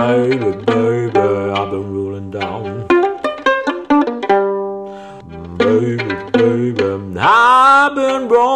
Baby, baby, I've been rolling down. Baby, baby, I've been rolling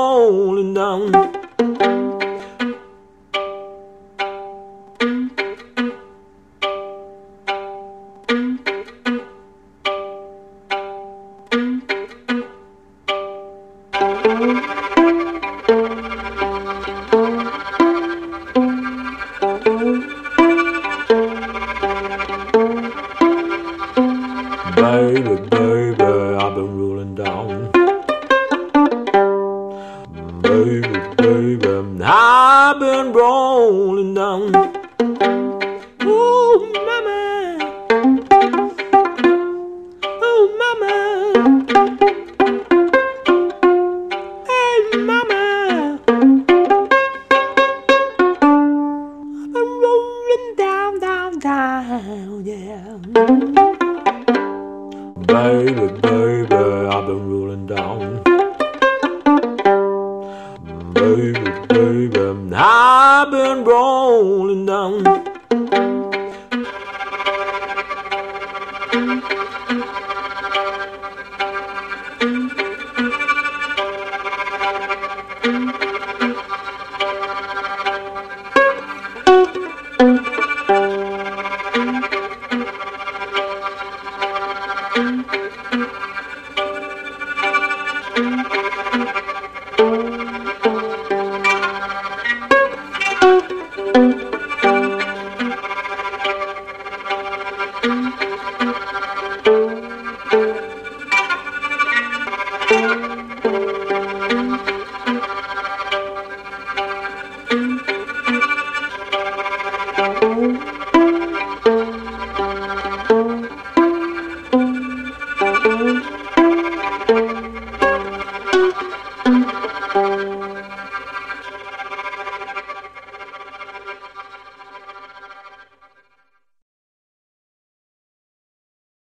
Baby, baby, I've been rolling down. Baby, baby, I've been rolling down. Ooh, mama. Ooh, mama. Hey, mama. I've been rolling down, down, down, yeah. Baby, baby, I've been rolling down. Baby, baby, I've been rolling down.